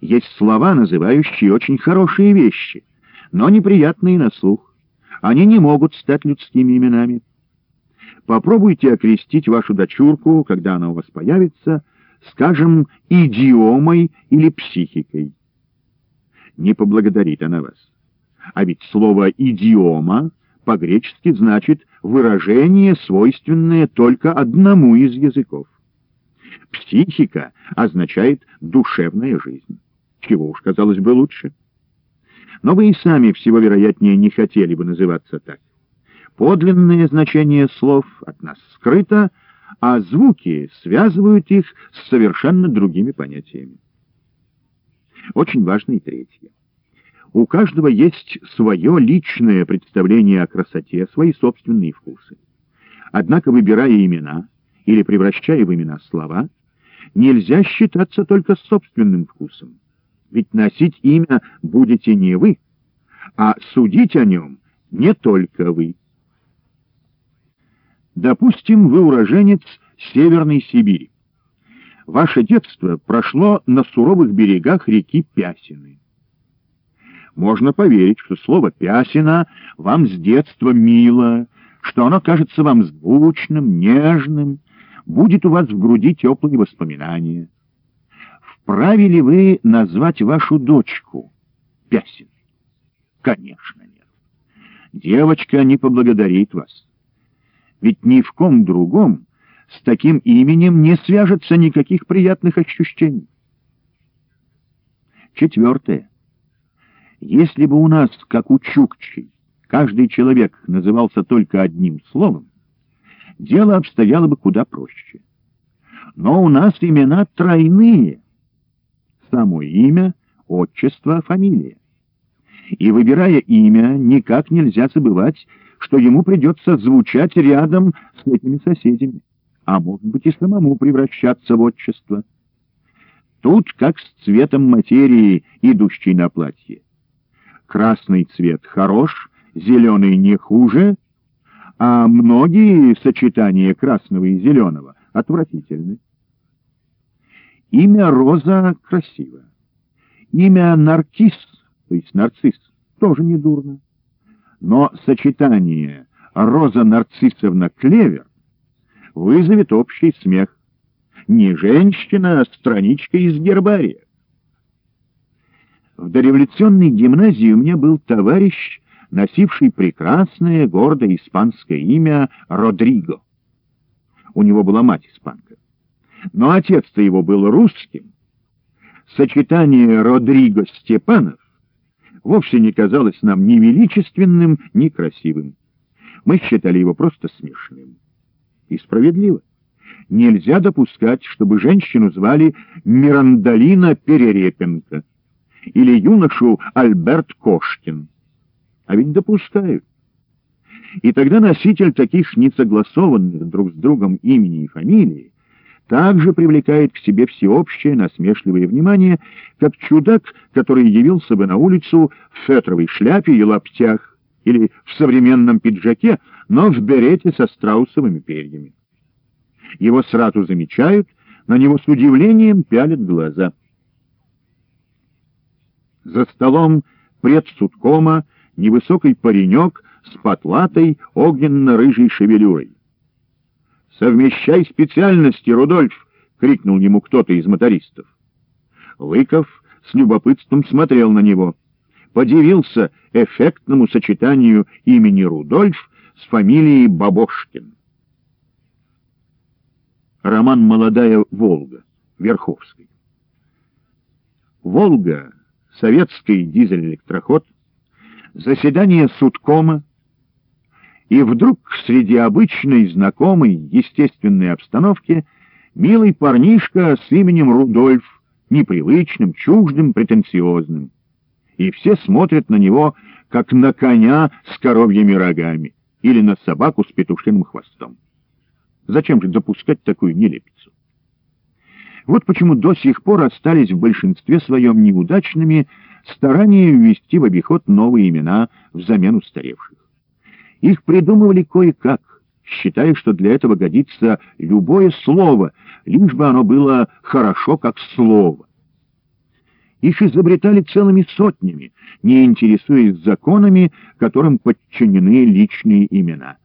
Есть слова, называющие очень хорошие вещи, но неприятные на слух. Они не могут стать людскими именами. Попробуйте окрестить вашу дочурку, когда она у вас появится, скажем, идиомой или психикой. Не поблагодарит она вас. А ведь слово «идиома» по-гречески значит выражение, свойственное только одному из языков. Психика означает душевная жизнь. Чего уж, казалось бы, лучше. Но вы и сами, всего вероятнее, не хотели бы называться так. Подлинное значение слов от нас скрыто, а звуки связывают их с совершенно другими понятиями. Очень важно и третье. У каждого есть свое личное представление о красоте, свои собственные вкусы. Однако, выбирая имена или превращая в имена слова, нельзя считаться только собственным вкусом. Ведь носить имя будете не вы, а судить о нем не только вы. Допустим, вы уроженец Северной Сибири. Ваше детство прошло на суровых берегах реки Пясины. Можно поверить, что слово «пясина» вам с детства мило, что оно кажется вам звучным, нежным, будет у вас в груди теплые воспоминания. Вправе ли вы назвать вашу дочку Пясиной? Конечно, нет. Девочка не поблагодарит вас. Ведь ни в ком другом с таким именем не свяжется никаких приятных ощущений. Четвертое. Если бы у нас, как у Чукчей, каждый человек назывался только одним словом, дело обстояло бы куда проще. Но у нас имена тройные. Само имя, отчество, фамилия. И, выбирая имя, никак нельзя забывать, что ему придется звучать рядом с этими соседями, а может быть и самому превращаться в отчество. Тут как с цветом материи, идущей на платье. Красный цвет хорош, зеленый не хуже, а многие сочетания красного и зеленого отвратительны. Имя Роза красиво. Имя Наркис, то есть нарцисс, тоже не дурно. Но сочетание Роза Нарциссовна Клевер вызовет общий смех. Не женщина, а страничка из гербария. В дореволюционной гимназии у меня был товарищ, носивший прекрасное, гордое испанское имя Родриго. У него была мать испанка. Но отец-то его был русским. Сочетание Родриго Степанов вовсе не казалось нам ни величественным, ни красивым. Мы считали его просто смешным. И справедливо. Нельзя допускать, чтобы женщину звали Мирандалина Перерепенко или юношу Альберт Кошкин. А ведь допускают. И тогда носитель таких несогласованных друг с другом имени и фамилии также привлекает к себе всеобщее насмешливое внимание, как чудак, который явился бы на улицу в фетровой шляпе и лаптях, или в современном пиджаке, но в берете со страусовыми перьями. Его сразу замечают, на него с удивлением пялят глаза — за столом предсудкома невысокий паренек с потлатой огненно-рыжей шевелюрой. «Совмещай специальности, Рудольф!» — крикнул ему кто-то из мотористов. Лыков с любопытством смотрел на него. Подивился эффектному сочетанию имени Рудольф с фамилией Бабошкин. Роман «Молодая Волга» Верховской. Волга советский дизель-электроход, заседание судкома, и вдруг среди обычной, знакомой, естественной обстановки милый парнишка с именем Рудольф, непривычным, чуждым, претенциозным. И все смотрят на него, как на коня с коровьими рогами или на собаку с петушиным хвостом. Зачем же допускать такую нелепицу? Вот почему до сих пор остались в большинстве своем неудачными старания ввести в обиход новые имена взамен устаревших. Их придумывали кое-как, считая, что для этого годится любое слово, лишь бы оно было хорошо как слово. Их изобретали целыми сотнями, не интересуясь законами, которым подчинены личные имена.